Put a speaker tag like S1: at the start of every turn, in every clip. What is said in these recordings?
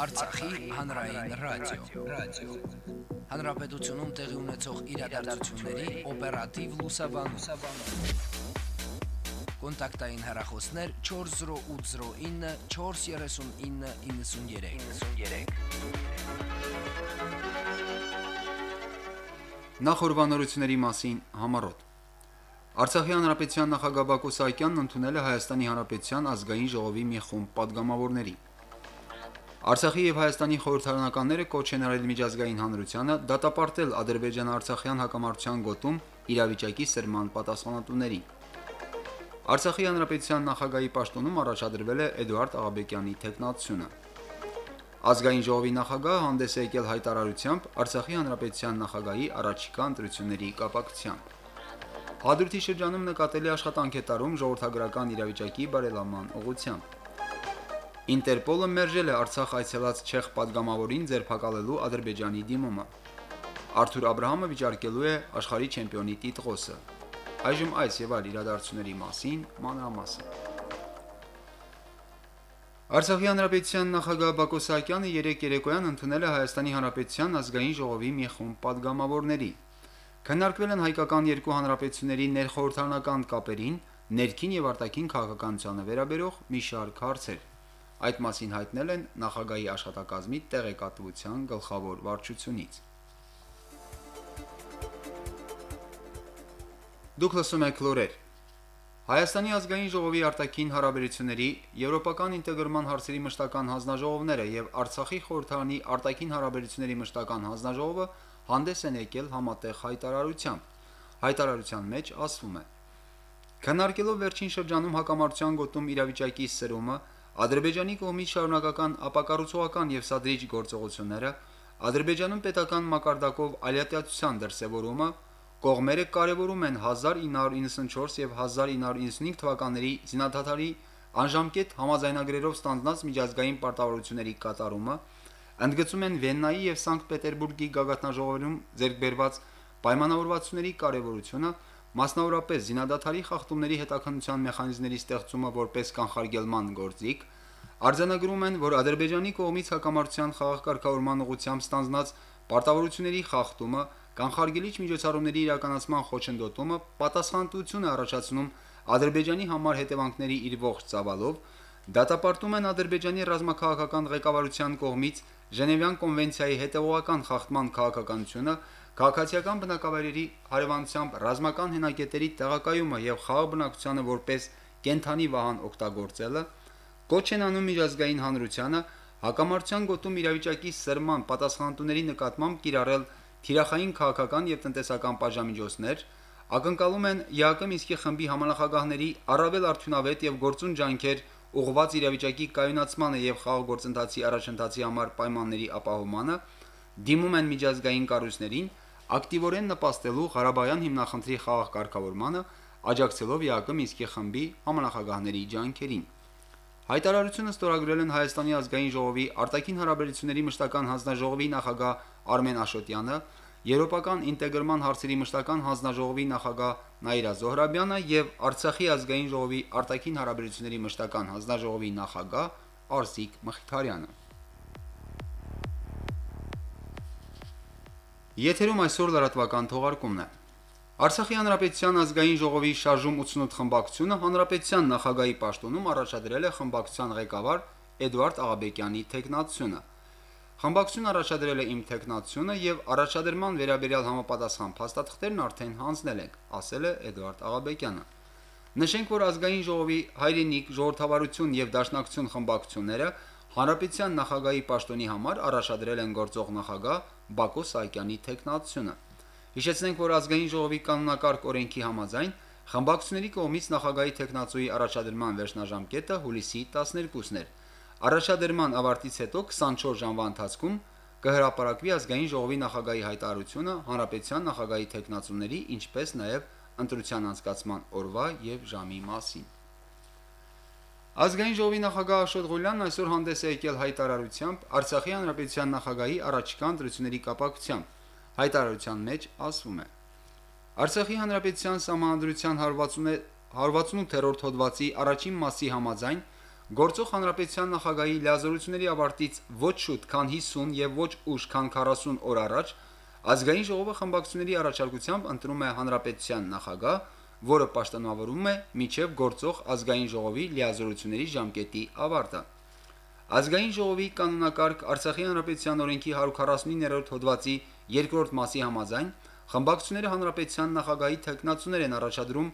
S1: Արցախի հանրային ռադիո, ռադիո։ Հանրապետությունում տեղի ունեցող իրադարձությունների օպերատիվ լուսաբանում։ Կոնտակտային հեռախոսներ 40809 43993։
S2: Նախորbanությունների մասին համառոտ Արցախի հանրապետության նախագահ Բակո Սահակյանն ընդունել է Հայաստանի հանրապետության ազգային ժողովի մի խումբ падգամավորների։ Արցախի եւ Հայաստանի խորհրդարանականները կոչ են արել միջազգային հանրությանը դատապարտել Ադրբեջան-Արցախյան հակամարտության գոտում իրավիճակի սրման պատասխանատուներին։ Արցախի հանրապետության նախագահի պաշտոնում առաջադրվել է Էդուարդ Աղաբեկյանի տեխնացությունը։ Ազգային ժողովի նախագահը հանդես է եկել հայտարարությամբ Արցախի հանրապետության նախագահի առաջիկա ընտրությունների կապակցությամբ։ Հադրութի շրջանում նկատելի աշխատանք է տարում ժողովրդագրական իրավիճակի բարելավման ուղղությամբ։ Ինտերպոլը մերժել է Արցախ այցելած չեխ падգամավորին ձերբակալելու Ադրբեջանի դիմումը։ Արթուր Աբ รา համը վիճարկելու է աշխարհի չեմպիոնի տիտղոսը։ Այժմ այս եւ այլ իրադարձությունների մասին մանրամասն։ Արցախի հանրապետության նախագահ Բակո Սահակյանը երեք երեկոյան ընդունել է Հայաստանի հանրապետության ազգային ժողովի մի խումբ падգամավորների։ Քննարկվել են հայկական երկու հանրապետությունների ներխորհրդանական կապերին, ներքին եւ արտաքին քաղաքականությանը վերաբերող մի շարք հարցեր։ Այդ մասին հայտնել են նախագահի աշխատակազմի տեղեկատվության գլխավոր վարչությունից։ Դուք լսում եք լուրեր։ Հայաստանի ազգային ժողովի արտաքին հարաբերությունների, եվրոպական ինտեգրման հարցերի մշտական հանձնաժողովները եւ Արցախի խորհրդարանի արտաքին հարաբերությունների մշտական հանձնաժողովը հանդես են եկել համատեղ հայտարարությամբ։ Հայտարարության մեջ ասվում է. Քննարկելով վերջին շրջանում հակամարտության գոտում իրավիճակի սրումը, Ադրբեջանի կողմից շարունակական ապակառուցողական եւ սադրիչ գործողությունները, Ադրբեջանում պետական մակարդակով ալիատիացության դրսևորումը, կողմերը կարևորում են 1994 եւ 1995 թվականների զինադադարի անժամկետ համաձայնագրերով ստանձնած միջազգային պարտավորությունների կատարումը, ընդգծում են Վեննայի եւ Սանկտ Պետերբուրգի գագաթնաժողովերում ձեռքբերված պայմանավորվածությունների կարևորությունը, մասնավորապես զինադադարի խախտումների հետաքննության մեխանիզմների ստեղծումը որպես կանխարգելման գործիք, արձանագրում են, որ Ադրբեջանի կողմից հակամարտության խաղաղ կարգավորման ուղղությամբ ստանձնած պարտավորությունների խախտումը, կանխարգելիչ միջոցառումների իրականացման խոչընդոտումը պատասխանատվություն է առաջացնում Ադրբեջանի համար հետևանքների իր ողջ ծավալով, դատապարտում են Ադրբեջանի ռազմաքաղաքական ղեկավարության կողմից Ժնևյան կոնվենցիայի հետևողական խախտման քաղաքականությունը, քաղաքացիական բնակավայրերի հարևանությամբ ռազմական հենակետերի տեղակայումը եւ խաղաղ բնակչությանը որպես կենթանի վահան օգտագործելը, կոչ են անում միջազգային հանրությանը հակամարտության գոտում իրավիճակի սրման պատասխանատուների նկատմամբ կիրառել թիրախային քաղաքական եւ տնտեսական պատժամիջոցներ, ակնկալում են ԵԱԿ Միսկի խմբի համանախագահների առավել արդյունավետ եւ գործուն ջանքեր ուղղված իրավիճակի կայունացմանը եւ խաղաղ գործընթացի առաջընթացի համար պայմանների ապահովմանը, դիմում են միջազգային կառույցներին ակտիվորեն նպաստելու Ղարաբաղյան հիմնախնդրի խաղաղ կարգավորմանը, աջակցելով ԵԱԿ Միսկի խմբի համանախագահների ջանքերին։ Հայտարարությունը ստորագրել են Հայաստանի ազգային ժողովի արտաքին հարաբերությունների մշտական հանձնաժողովի նախագահ Արմեն Աշոտյանը, Եվրոպական ինտեգրման հարցերի մշտական հանձնաժողովի նախագահ Նաիրա Զոհրաբյանը եւ Արցախի ազգային ժողովի արտաքին հարաբերությունների մշտական հանձնաժողովի նախագահ Արսիկ Մխիթարյանը։ Եթերում այսօր լրատվական թողարկումն է։ Արցախի հանրապետության ազգային ժողովի շարժում 88 խմբակցությունը հանրապետության նախագահի պաշտոնում առաջադրել է խմբակցության ղեկավար Էդվարդ Աղաբեկյանի տեխնացությունը։ Խմբակցությունը առաջադրել է իմ տեխնացությունը եւ առաջադրման վերաբերյալ համապատասխան փաստաթղթերն արդեն հանձնել ենք, ասել է Էդվարդ Աղաբեկյանը։ Նշենք, որ ազգային ժողովի հայրենիք, ժողովրդավարություն եւ դաշնակցություն խմբակցությունները հանրապետության նախագահի պաշտոնի համար առաջադրել են գործող նախագահ Բակո Սահակյանի տեխնացությունը։ Հիշեցնենք, որ ազգային ժողովի կանոնակարգ օրենքի համաձայն խմբակցությունների կողմից նախագահի տեխնացուի առաջադրման վերջնաժամկետը հուլիսի 12-ն էր։ Առաջադրման ավարտից հետո 24 ժամվա ընթացքում կհրապարակվի ազգային ժողովի նախագահի հայտարարությունը հանրապետության նախագահի տեխնացուների, ինչպես նաև ընտրության անցկացման օրվա եւ ժամի մասին։ Ազգային ժողովի նախագահ Աշոտ Ղուլյանն այսօր հանդես է եկել հայտարարությամբ Արցախի հանրապետության նախագահի առաջիկա ընտրությունների կապակցությամբ։ Հայտարարության մեջ ասվում է. Արցախի հանրապետության համանդրության 168-րդ հոդվածի առաջին մասի համաձայն Գործող հանրապետության նախագահի լիազորությունների ավարտից ոչ շուտ, քան 50 եւ ոչ ուշ, քան 40 օր առաջ ազգային ժողովը խմբակցությունների առաջարկությամբ ընտրում է հանրապետության նախագահ, որը պաշտոնավորում է միջև գործող ազգային ժողովի լիազորությունների ժամկետի ավարտը։ Ազգային ժողովի կանոնակարգ Արցախի հանրապետության օրենքի 149-րդ հոդվածի 2-րդ մասի համաձայն խմբակցությունները հանրապետության նախագահի թեկնածուներ են առաջադրում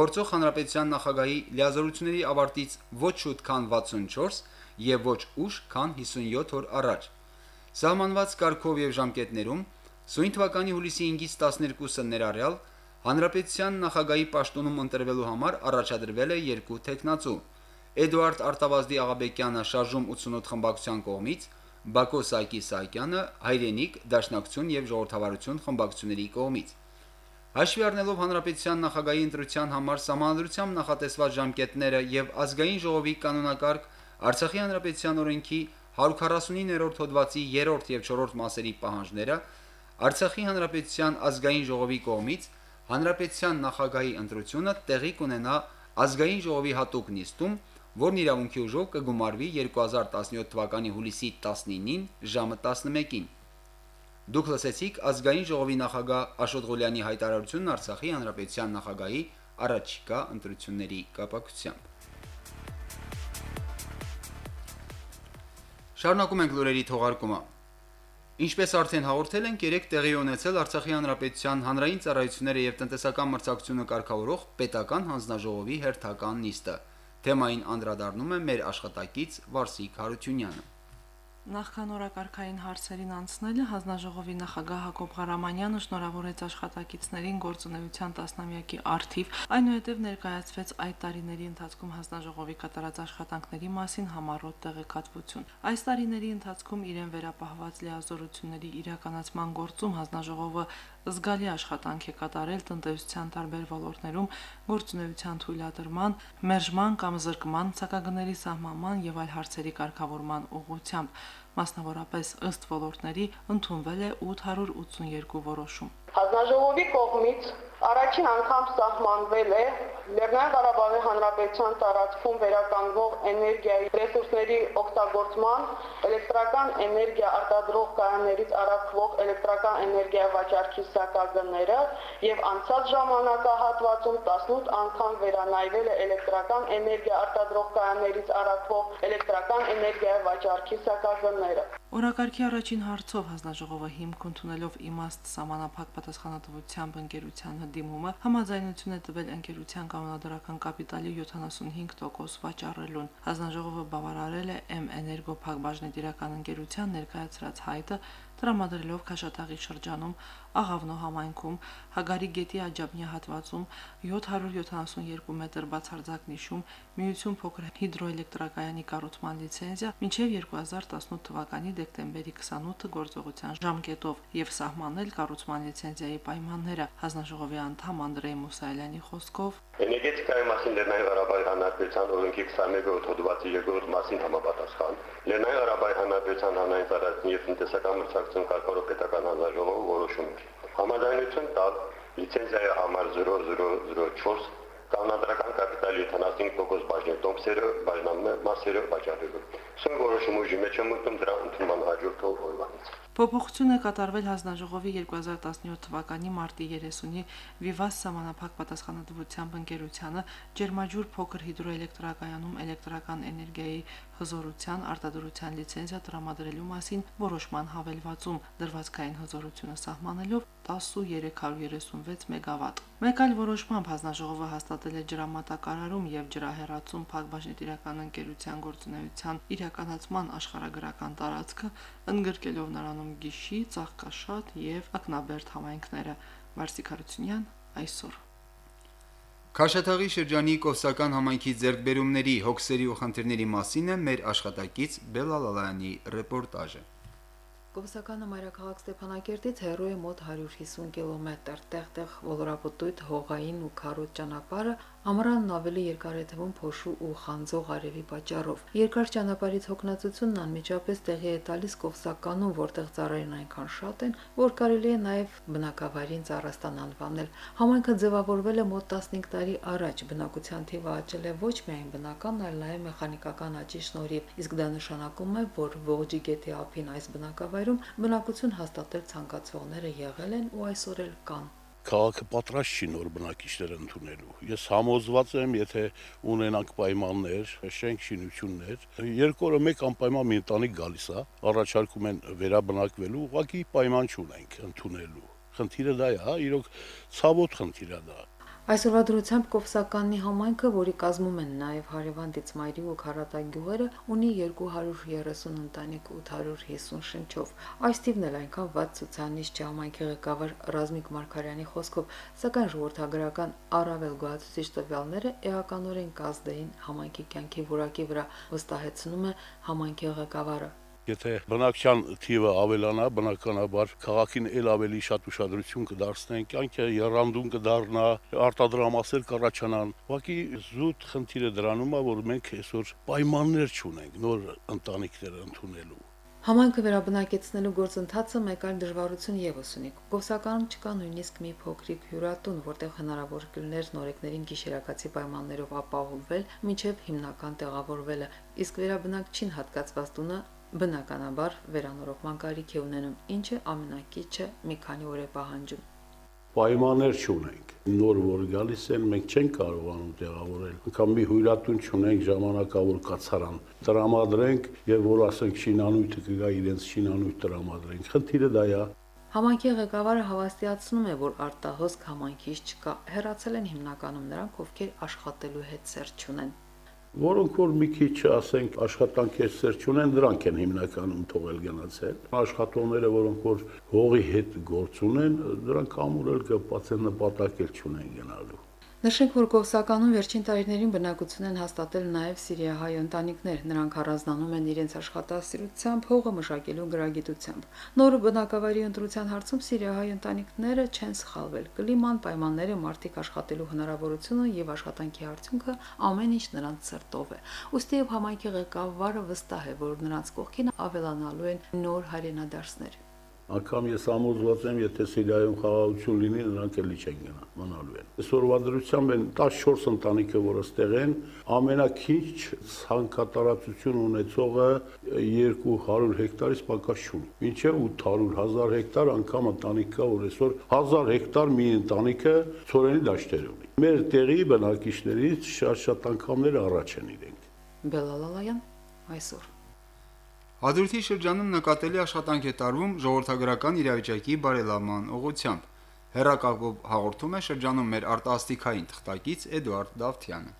S2: գործող հանրապետության նախագահի լիազորությունների ավարտից ոչ շուտ քան 64 եւ ոչ ուշ քան 57 օր առաջ։ Սահմանված կարգով եւ ժամկետներում սույն թվականի հուլիսի 5-ից 12-ը ներառյալ հանրապետության նախագահի պաշտոնում ընտրվելու համար առաջադրվել է երկու տեխնացու։ Էդուարդ Արտավազդի Աղաբեկյանը շարժում 88 խմբակցության կողմից, Բակո Սայկի Սայկյանը հայրենիք, դաշնակցություն եւ ժողովրդավարություն խմբակցությունների կողմից։ Հաշվի առնելով հանրապետության նախագահի ընտրության համար համանդրությամբ նախատեսված ժամկետները եւ ազգային ժողովի կանոնակարգ Արցախի հանրապետության օրենքի 149-րդ հոդվածի 3-րդ եւ 4-րդ մասերի պահանջները Արցախի հանրապետության ազգային ժողովի կողմից հանրապետության նախագահի ընտրությունը տեղի կունենա ազգային ժողովի հատուկ նիստում, որն իրավունքի ուժով կգումարվի 2017 թվականի հուլիսի 19-ին ժամը 11-ին։ Դուք լսեցիք ազգային ժողովի նախագահ Աշոտ Ղուլյանի հայտարարությունն Արցախի հանրապետության նախագահի առաջիկա ընտրությունների կապակցությամբ։ Շարունակում ենք լուրերի թողարկումը։ Ինչպես արդեն հաղորդել ենք, երեք տեղի ունեցել Արցախի հանրապետության հանրային ծառայությունները եւ տնտեսական մրցակցությունը կարգավորող պետական հանձնաժողովի հերթական նիստը։ Թեմային անդրադառնում է մեր աշխատակից Վարսիկ Հարությունյանը։
S3: Նախքան օրակարգային հարցերին անցնելը հանձնաժողովի նախագահ Հակոբ Ղարամանյանը շնորհավորեց աշխատակիցներին գործունեության տասնամյակի արդիվ, այնուհետև ներկայացվեց այդ տարիների ընթացքում հանձնաժողովի կատարած աշխատանքների մասին համառոտ տեղեկատվություն։ Այս տարիների ընթացքում իրեն վերապահված լիազորությունների իրականացման գործում հանձնաժողովը զգալի աշխատանք է կատարել տնտեսության տարբեր ոլորտներում գործունեության թույլատրման, մերժման կամ զրկման ցակագների սահմանման եւ այլ հարցերի կարգավորման ուղղությամբ մասնավորապես ըստ ոլորտների ընդունվել է 882 որոշում։
S4: Հանձնաժողովի կողմից Առաջին անգամ սահմանվել է Լեռնային Ղարաբաղի Հանրապետության տարածքում վերականգնող էներգիայի ռեսուրսների օգտագործման, էլեկտրական էներգիա արտադրող կայաններից առաքվող էլեկտրական էներգիա վաճառքի սակագները եւ անցած ժամանակահատվածում 18 անգամ վերանայվել է էլեկտրական էներգիա արտադրող կայաններից առաքվող էլեկտրական էներգիա վաճառքի սակագները։
S3: Օրակարգի առաջին հարցով հանձնաժողովը հիմք ընդունելով իմաստ սահմանափակ պատասխանատվությամբ ընկերության դիմումը համաձայնություն է տվել ընկերության կանոնադրական կապիտալի 75% վաճառելուն։ Հանձնաժողովը բավարարել է M Էներգո փակbaşնետիրական ընկերության ներկայացրած հայտը տրամադրելով Քաշաթաղի շրջանում Աղավնո համայնքում Հագարի գետի աջաբնյա հատվածում 772 մետր բացարձակ նիշում միություն փոքր հիդրոէլեկտրակայանի կառուցման լիցենզիա մինչև 2018 թվականի դեկտեմբերի 28-ը գործողության ժամկետով եւ սահմանել կառուցման լիցենզիայի պայմանները հանձնաժողովի անդամ Անդրեյ Մուսայելյանի խոսքով.
S5: Էներգետիկայի մասին Լեռնային Ղարաբաղի Հանրապետության օրենքի 21-րդ հոդվածի 2-րդ մասին համապատասխան. Լեռնային Ղարաբաղի Հանրապետության հանրային ծառայություն եւ տնտեսական մրցակցություն կարգավորող պետական հանձնաժողովը որոշում համաձայնություն տալ լիցենզիայի համար 0004 կանոնադրական կապիտալի 75% բաժնետոմսերը բաժնամասերը վաճառելու։ Սա որոշում ուժի մեջ է մտնում դրա ընդունման հաջորդող օրվանից։
S3: Փոփոխություն է կատարվել հանձնաժողովի 2017 թվականի մարտի 30-ի Վիվաս համանախապակ պատասխանատվությամբ ընկերությանը ջերմաջուր փոքր հիդրոէլեկտրակայանում էլեկտրական էներգիայի հզորության արտադրության լիցենզիա տրամադրելու մասին որոշման հավելվածում դրվածքային հզորությունը սահմանելով 10336 մեգավատ։ Մեկ այլ որոշմամբ հանձնաժողովը հաստատել է ջրամատակարարում եւ ջրահեռացում փակbaşնետիրական ընկերության գործունեության իրականացման աշխարհագրական տարածքը ընդգրկելով նրանում Գիշի, Ծաղկաշատ եւ Ակնաբերդ համայնքները։ Վարսիկ Հարությունյան այսօր
S2: Քաշաթաղի շրջանի Կովսական համայնքի ձերբերումների, հոգսերի ու խնդիրների մասին է մեր աշխատակից Բելալալյանի ռեպորտաժը։
S6: Կոմսականը մայրաքաղաք Ստեփանակերտից հեռու է մոտ 150 կիլոմետր։ Տեղտեղ ոլորապտույտ հողային ու քարոտ ճանապարհը Ամռանն ավելի երկար է թվում փոշու ու խանձող արևի պատճառով։ Երկար ճանապարհից հոգնածությունն անմիջապես տեղի է տալիս Կովսականում, որտեղ ծառերն այնքան շատ են, որ կարելի է նաև բնակավայրին ծառաստան անվանել։ Համայնքը ձևավորվել է մոտ 15 տարի առաջ, բնակության թիվը աճել է ոչ միայն բնական, այլ նաև մեխանիկական աճի շնորհիվ, իսկ դա նշանակում է, որ Ողջի գետի ափին այս բնակավայրում բնակություն հաստատել ցանկացողները եղել են ու այսօր էլ կան
S7: քաղաքը պատրաստ չի նոր բնակիչներ ընդունելու։ Ես համոզված եմ, եթե ունենանք պայմաններ, շենք շինություններ, երկու օրը մեկ անպայման մի ընտանիք գալիս է, առաջարկում են վերաբնակվելու, ուղղակի պայման չունենք ընդունելու։ Խնդիրը դա է, հա, իրոք ցավոտ խնդիր է դա։
S6: Այսօրվա դրությամբ Կովսականի համայնքը, որի կազմում են նաև Հարևան Դիցմայրի ու Խարատա գյուղերը, ունի 230 ընտանիք 850 շնչով։ Այս թիվն էլ այնքան ված ցուցանիշ չէ համայնքի ղեկավար Ռազմիկ Մարկարյանի խոսքով, սակայն ժողովրդագրական առավել գոհացուցիչ տվյալները էականորեն կազդեին համայնքի կյանքի որակի վրա վստահեցնում է համայնքի ղեկավարը։
S7: Եթե բնակչության թիվը ավելանա, բնականաբար քաղաքին ել ավելի շատ ուշադրություն կդարձնեն, կյանքը երանդուն կդառնա, արտադրամասեր կառաջանան։ Ուղղակի զուտ խնդիրը դրանում է, որ մենք այսօր պայմաններ չունենք նոր ընտանիքներ ընդունելու։
S6: Համայնքը վերաբնակեցնելու գործընթացը մեկ այլ դժվարություն եւս ունի։ Գոսականում չկա նույնիսկ մի փոքրիկ հյուրատուն, որտեղ հնարավոր կլներ նորեկներին գիշերակացի պայմաններով ապահովել, մինչև հիմնական տեղավորվելը, իսկ վերաբնակչին հատկացված տունը բնականաբար վերանորոգման կարիք է ունենում, ինչը ամենակիչը մի քանի օր է պահանջում։
S7: Պայմաններ չունենք։ Նոր որ գալիս են, մենք չենք կարողանում տեղավորել։ Անկամ մի հույրատուն չունենք ժամանակավոր կացարան։ Տրամադրենք եւ որ ասենք շինանույթը կգա իրենց շինանույթ տրամադրենք։ Խնդիրը դա է,
S6: Համայնքի ղեկավարը հավաստիացնում է, որ արտահոսք համայնքից չկա։ Հերացել են հիմնականում նրանք, ովքեր աշխատելու հետ սեր չունեն
S7: որոնք որ մի քիչ ասենք աշխատանքի սեր չունեն, դրանք են հիմնականում թողել գնացել։ Աշխատողները, որոնք որ հողի հետ գործ ունեն, դրանք ամուրել կապված են նպատակ էլ չունեն գնալու։
S6: Նշենք, որ Կովսականում վերջին տարիներին բնակություն են հաստատել նաև սիրիահայ ընտանիքներ։ Նրանք առանձնանում են իրենց աշխատասիրությամբ, հողը մշակելու գրագիտությամբ։ Նոր բնակավայրի ընտրության հարցում սիրիահայ ընտանիքները չեն սխալվել։ Կլիման, պայմանները, մարդիկ աշխատելու հնարավորությունը եւ աշխատանքի արդյունքը ամեն ինչ նրանց սրտով է։ Ոստի եւ համայնքի ղեկավարը վստահ է, որ նրանց կողքին ավելանալու են նոր հայրենադարձներ։
S7: Անկամ ես համոզված եմ, եթե Սիրիայում խաղաղություն լինի, նրանք էլի չեն գնա, մնալու են։ Այսօրվա դրությամբ են 14 ընտանիքը, որ ըստեղ են, ամենակիչ ցանկատարածություն ունեցողը 200 հեկտարից պակաս չունի։ Մինչև 800.000 հեկտար անգամ ընտանիք կա, որ այսօր 1000 հեկտար մի ընտանիքը ծորենի դաշտեր ունի։ Մեր տեղի բնակիչներից շատ-շատ անգամներ առաջ են իրենք։
S6: Բելալալայան այսօր
S2: Հադրութի շրջանում նկատելի աշխատանք է տարվում ժողովրդագրական իրավիճակի բարելավման ուղղությամբ։ Հերակապով հաղորդում է շրջանում մեր արտասթիկային թղթակից Էդուարդ Դավթյանը։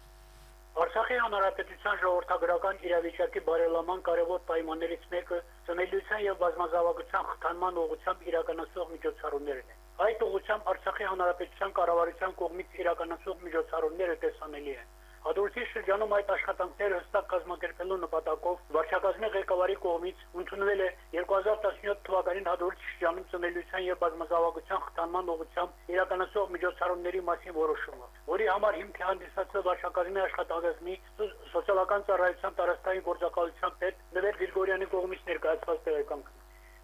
S8: Արցախի հանրապետության ժողովրդագրական իրավիճակի բարելավման կարևոր պայմաններից մեկը ծնելիության եւ բազմազավակության խթանման ուղղությամբ իրականացող միջոցառումներն են։ Այդ ուղղությամբ Արցախի հանրապետության կառավարության կողմից իրականացող միջոցառումները տեսանելի են։ Հադրութի շրջանում այդ աշխատանքները հստակ կազմակերպելու նպատակով վարչակազմի ղեկավարի կողմից ընդունվել է 2017 թվականին Հադրութի շրջանում ծնելիության եւ բազմազավակության խթանման ուղղությամբ իրականացող միջոցառումների մասին որոշումը, որի համար հիմք է հանդիսացել վարչակազմի աշխատակազմի սոցիալական ծառայության տարածքային գործակալության պետ Նվեր Գրիգորյանի կողմից ներկայացված տեղեկանք։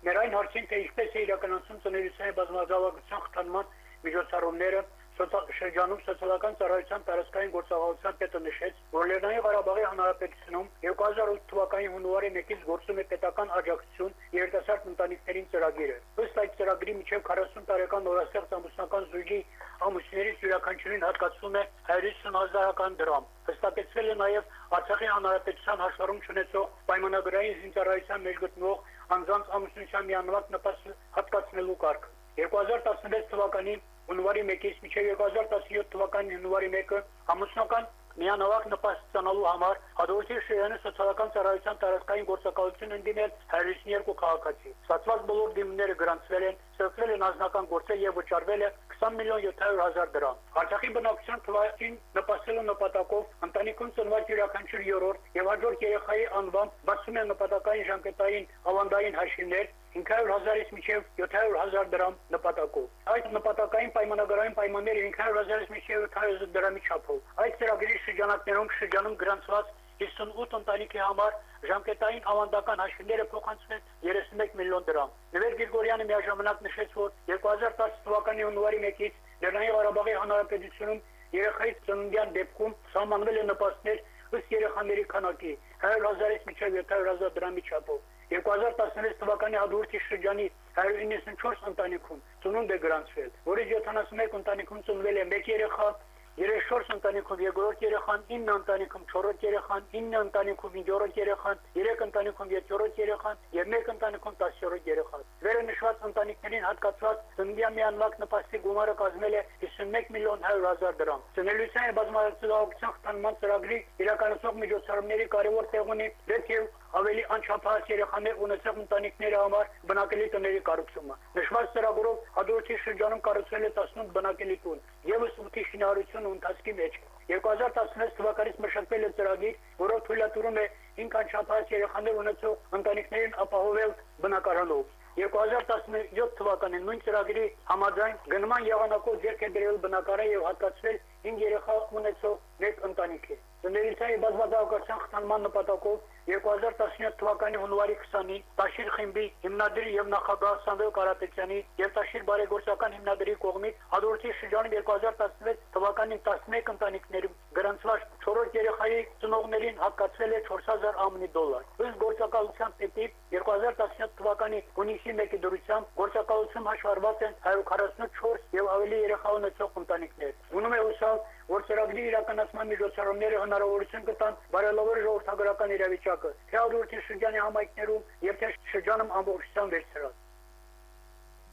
S8: Մեր այն հարցին թե ինչպես է իրականացում ծնելիության բազմազավակության խթանման միջոցառումները շրջանում սոցիալական ծառայության տարածքային գործակալության պետը նշեց, որ Լեռնային Ղարաբաղի Հանրապետությունում 2008 թվականի հունվարի 1-ից գործում է պետական աջակցություն երիտասարդ ընտանիքներին ծրագիրը։ Ըստ այդ ծրագրի միջև 40 տարեկան նորաստեղծ ամուսնական զույգի ամուսիններից յուրաքանչյուրին հատկացվում է 150 հազարական դրամ։ Հստակեցվել է նաև Արցախի Հանրապետության հաշվառում ունեցող պայմանագրային զինծառայության մեջ գտնվող անձանց ամուսնության միանվագ նպաստ հատկացնելու կարգ։ 2016 թվականի հունվարի 1-ից մինչև 2017 թվականի հունվարի 1-ը ամուսնական միանավակ նպաստանալու համար Հադրութի շրջանի սոցիալական ծառայության տարածքային գործակալություն ընդդիմել 152 քաղաքացի։ Ստացված բոլոր դիմումները գրանցվել են, ստեղծվել են անձնական գործեր եւ վճարվել է 20 միլիոն 700 հազար դրամ։ Արցախի բնակչության թվային նպաստելու նպատակով ընտանիքում ծնված յուրաքանչյուր երրորդ եւ հաջորդ երեխայի անվան բացում է նպատակային ժամկետային ավանդային հաշիվներ 500 հազարից մինչև 700 հազար դրամ նպատակով։ Այդ նպատակային պայմանագրային պայմանները 500 հազարից մինչև 700 դրամի չափով։ Այդ շրջանակներում շրջանում գրանցված 58 ընտանիքի համար ժամկետային ավանդական հաշիվները փոխանցվել 31 միլիոն դրամ։ Նվեր Գրիգորյանը միաժամանակ նշեց, որ 2010 թվականի հունվարի 1-ից Լեռնային Ղարաբաղի Հանրապետությունում երեխայի ծննդյան դեպքում սահմանվել է նպաստներ ըստ երեխաների քանակի 100.000-ից մինչև 700.000 դրամի չափով։ 2016 թվականի հաջորդի շրջանի 194 ընտանիքում ծնունդ է գրանցվել, որից 71 ընտանիքում ծնվել է 1 երեխա, 34 ընտանիքում երկրորդ երեխան, 9 ընտանիքում չորրորդ երեխան, 9 ընտանիքում հինգերորդ երեխան, 3 ընտանիքում յոթերորդ երեխան եւ 1 ընտանիքում 10-րդ երեխան։ Վերը նշված ընտանիքներին հատկացված ծննդյա միանվակ նպաստի գումարը կազմել է 51 միլիոն 100 հազար դրամ։ Ծնելիության եւ բազմազգացության խթանման ծրագրի իրականացող միջոցառումների կարևոր տեղ ունի դեպք ավելի անչափահաս երեխաներ ունեցող ընտանիքների համար բնակելի տների կառուցումը։ Նշված ծրագրով հաջորդի շրջանում կառուցվել է 18 բնակելի տուն, եւս 8-ի շինարարություն ու ընթացքի մեջ։ 2016 թվականից մշակվել է ծրագիր, որով թույլատրում է 5 անչափահաս երեխաներ ունեցող ընտանիքներին ապահովել բնակարանով։ 2017 թվականին նույն ծրագրի համաձայն գնման եղանակով ձեռք է դրել բնակարան եւ հատկացվել 5 երեխա ունեցող մեկ ընտանիքի։ Ծնելիցայի բազմազգացության խթանման նպատակով 2017 թվականի հունվարի 20-ին Տաշիր խմբի հիմնադրի եւ նախագահ Սամվել Կարապետյանի եւ Տաշիր բարեգործական հիմնադրի կողմից հաջորդի շրջանում 2016 թվականին 11 ընտանիքներում գրանցված 4 երեխայի ծնողներին հատկացվել է 4000 ԱՄՆ դոլար։ Ըստ գործակալության պետի 2017 թվականի հունիսի 1-ի դրությամբ գործակալություն հաշվառված են 144 եւ ավելի երեխա ունեցող ընտանիքներ։ Ունում է հուսալ, որ ծրագրի իրականացման միջոցառումները հնարավորություն կտան բարելավել ժողովրդագրական իրավիճակը, թե աջորդի շրջանի համայնքներում եւ թե շրջանում ամբողջությամբ վերցրած։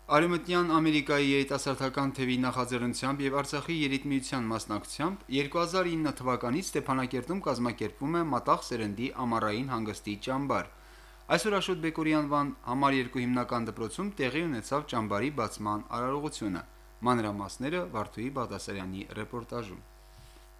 S2: Արևմտյան Ամերիկայի երիտասարդական թևի նախաձեռնությամբ եւ Արցախի երիտմիության մասնակցությամբ 2009 թվականից Ստեփանակերտում կազմակերպվում է մատաղ սերնդի ամառային հանգստի ճամբար։ Այսօր Աշոտ Բեկորի անվան համար երկու հիմնական դպրոցում տեղի ունեցավ ճամբարի բացման արարողությունը։ Մանրամասները Վարդուհի Բաղդասարյանի ռեպորտաժում։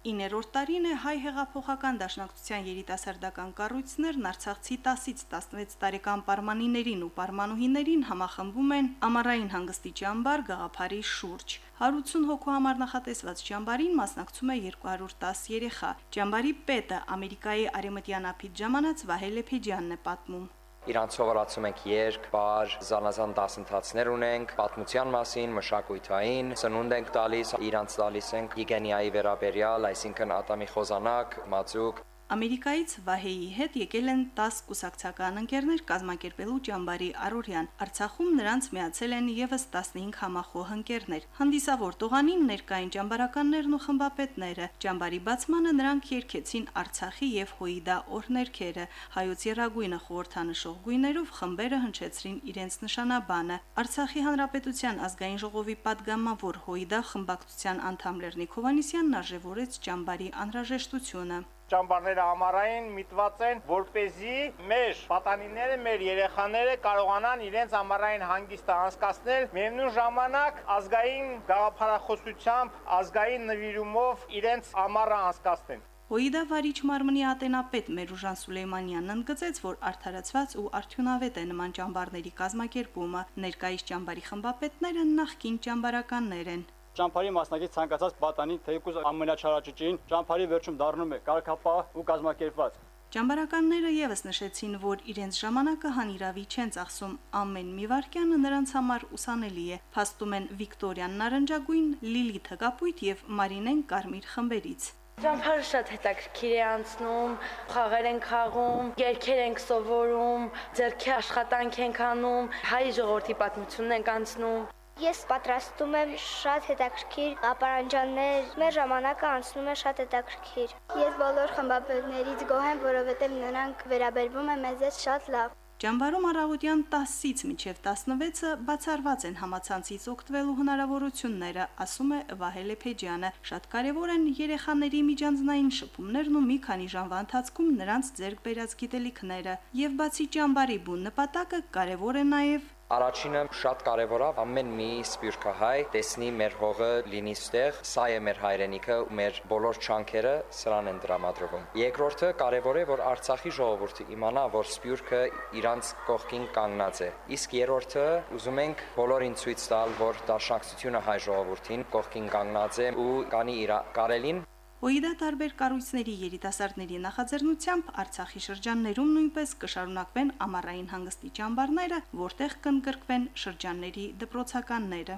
S9: 9-րդ տարին է հայ հեղափոխական դաշնակցության երիտասարդական կառույցներն Արցախցի 10-ից 16 տարեկան պարմանիներին ու պարմանուհիներին համախմբում են ամառային հանգստի ճամբար գաղափարի շուրջ։ 180 հոգու համար նախատեսված ճամբարին մասնակցում է 210 երեխա։ Ճամբարի պետը Ամերիկայի արեմտյան ափիջ ժամանած Վահե Լեփեջյանն է պատմում։
S10: Իրանց սովորացում ենք երկ, բար, զանազան դասընթացներ ունենք, պատմության մասին, մշակույթային, սնունդ ենք տալիս, իրանց տալիս ենք հիգիենայի վերաբերյալ, այսինքն ատամի խոզանակ, մածուկ,
S9: Ամերիկայից Վահեի հետ եկել են 10 կուսակցական ընկերներ կազմակերպելու ճամբարի Արորյան։ Արցախում նրանց միացել են եւս 15 համախոհ ընկերներ։ Հանդիսավոր տողանին ներկային ճամբարականներն ու խմբապետները։ Ճամբարի բացմանը նրանք երկեցին Արցախի եւ Հոիդա օրներքերը։ Հայոց երագույնը խորհրդանշող գույներով խմբերը հնչեցրին իրենց նշանաբանը։ Արցախի հանրապետության ազգային ժողովի падգամավոր Հոիդա խմբակցության անդամ Լեռնիկ Հովանիսյանն արժևորեց ճամբարի անհրաժեշտությունը
S11: ճամբարները ամառային միտված են, որ เป զի մեր պատանիները, մեր երեխաները կարողանան իրենց ամառային հանգիստը անցկացնել, միևնույն ժամանակ ազգային գաղափարախոսությամբ, ազգային նվիրումով իրենց ամառը անցկացնեն։
S9: Հոիդա վարիչ մարմնի ատենապետ Մերուժան Սուլեյմանյանն ընդգծեց, որ արդարացված ու արդյունավետ է նման ճամբարների կազմակերպումը։ Ներկայիս ճամբարի խմբապետները նախկին ճամբարականներ են
S12: ճամփարի մասնակից ցանկացած պատանի թեկուզ ամենաչարաճճին ճամփարի վերջում դառնում է կարգապահ ու կազմակերպված
S9: Ճամբարականները եւս նշեցին, որ իրենց ժամանակը հանիրավի չեն ծախսում ամեն մի վարքյանը նրանց համար ուսանելի է։ Փաստում են Վիկտորիան Նարնջագույն, Լիլի Թկապույտ եւ Մարինեն Կարմիր խմբերից։
S13: Ճամփարը շատ հետաքրքիր է անցնում, խաղեր են խաղում, երգեր ենք սովորում, ձերքի աշխատանք ենք անում, հայ ժողովրդի պատմությունն ենք անցնում։
S14: Ես պատրաստում եմ շատ հետաքրքիր ապարանջաններ։ Մեր ժամանակը անցնում է շատ հետաքրքիր։ Ես բոլոր խմբապետներից գոհ եմ, որովհետև նրանք վերաբերվում են մեզ շատ լավ։
S9: Ճամբարում առավոտյան 10-ից մինչև 16-ը բացառված են համացանցից օգտվելու հնարավորությունները, ասում է Վահե Լեփեջյանը։ Շատ կարևոր են երեխաների միջանձնային շփումներն ու մի քանի ժամվա ընթացքում նրանց ձեռք բերած գիտելիքները։ Եվ բացի ճամբարի բուն նպատակը կարևոր է նաև
S10: Առաջինը շատ կարևոր է ամեն մի սպյուրքահայ տեսնի մեր հողը լինի ստեղ, սա է մեր հայրենիքը, մեր բոլոր չանքերը սրան են դրամադրվում։ Երկրորդը կարևոր է որ Արցախի ժողովուրդը իմանա, որ սպյուրքը իրանց կողքին կանգնած է։ Իսկ երրորդը ուզում ենք բոլորին ցույց տալ, որ դաշնակցությունը հայ ժողովրդին կողքին կանգնած է ու կանի իր կարելին
S9: ՕԻԴ-ի տարբեր կառույցների երիտասարդների նախաձեռնությամբ Արցախի շրջաններում նույնպես կշարունակվեն ամառային հանգստի ճամբարները, որտեղ կընդգրկվեն շրջանների դպրոցականները։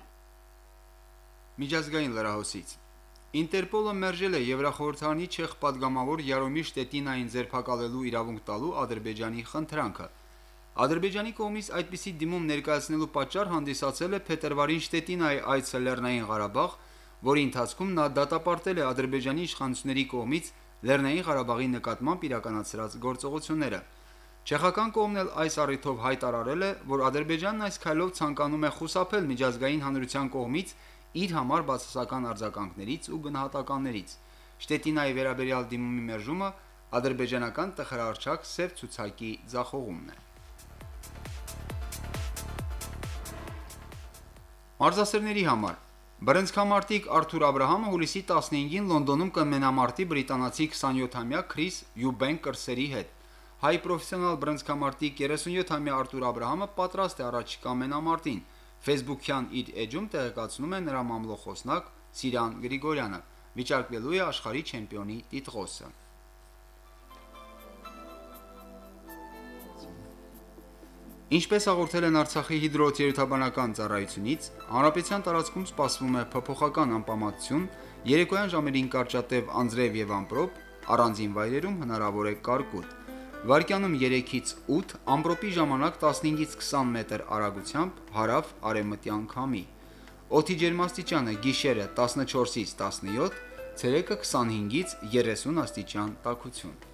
S2: Միջազգային լրահոսից Ինտերպոլը մերժել է Եվրախորհրդանի չեխ падգամավոր Յարոմիր Շտետինային ձերբակալելու իրավունք տալու Ադրբեջանի խնդրանքը։ Ադրբեջանի կողմից այդպիսի դիմում ներկայացնելու պատճառ հանդիսացել է Փետրվարին Շտետինայի այցը Լեռնային Ղարաբաղ, որի ընթացքում նա դատապարտել է Ադրբեջանի իշխանությունների կողմից Լեռնային Ղարաբաղի նկատմամբ իրականացրած գործողությունները։ Չեխական կողմն էլ այս առիթով հայտարարել է, որ Ադրբեջանն այս քայլով ցանկանում է խուսափել միջազգային հանրության կողմից իր համար բացասական արձագանքներից ու գնահատականներից։ Շտետինայի վերաբերյալ դիմումի մերժումը ադրբեջանական տխրարչակ սև ցուցակի ձախողումն է։ Մարզասերների համար Բրենցքամարտիկ Արթուր Աբ รา համը հուլիսի 15-ին Լոնդոնում կմենամարտի բրիտանացի 27-ամյա Քրիս Յուբենք կրսերի հետ։ Հայ պրոֆեսիոնալ բրենցքամարտիկ 37-ամյա Արթուր Աբ รา համը պատրաստ է առաջիկա մենամարտին։ Facebook-յան իր էջում տեղեկացնում է նրա մամլոխոսնակ Սիրան Գրիգորյանը։ Վիճարկվելու է աշխարհի չեմպիոնի տիտղոսը։ Ինչպես հաղորդել են Արցախի հիդրոթերապանական ծառայությունից, հանրապետության տարածքում սպասվում է փոփոխական անպամատություն, երեկոյան ժամերին կարճատև անձրև եւ ամպրոպ, առանձին վայրերում հնարավոր է կարկուտ։ Վարկյանում 3-ից 8, ամպրոպի ժամանակ 15-ից 20 մետր արագությամբ հարավ արևմտյան քամի։ Օդի ջերմաստիճանը՝ գիշերը 14-ից 17, ցերեկը 25-ից 30 աստիճան տաքություն։